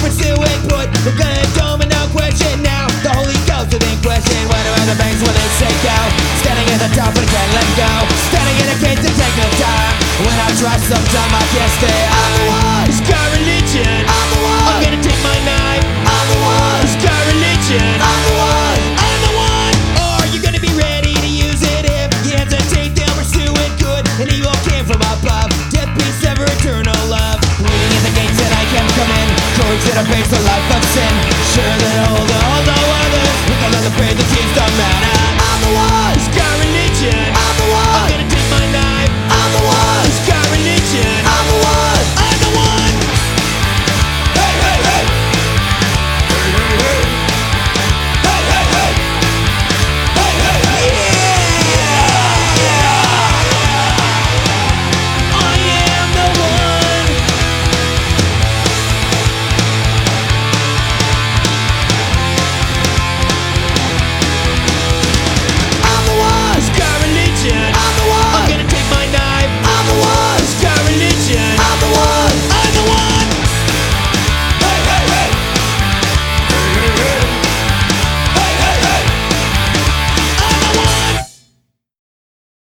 pursue it Put the gun in gonna domino question now. The Holy Ghost within question What about the banks? When they say go? Standing at the top but can't let go. Standing in a cage to take no time. When I try sometime I can't stay I was God religion a piece of life of sin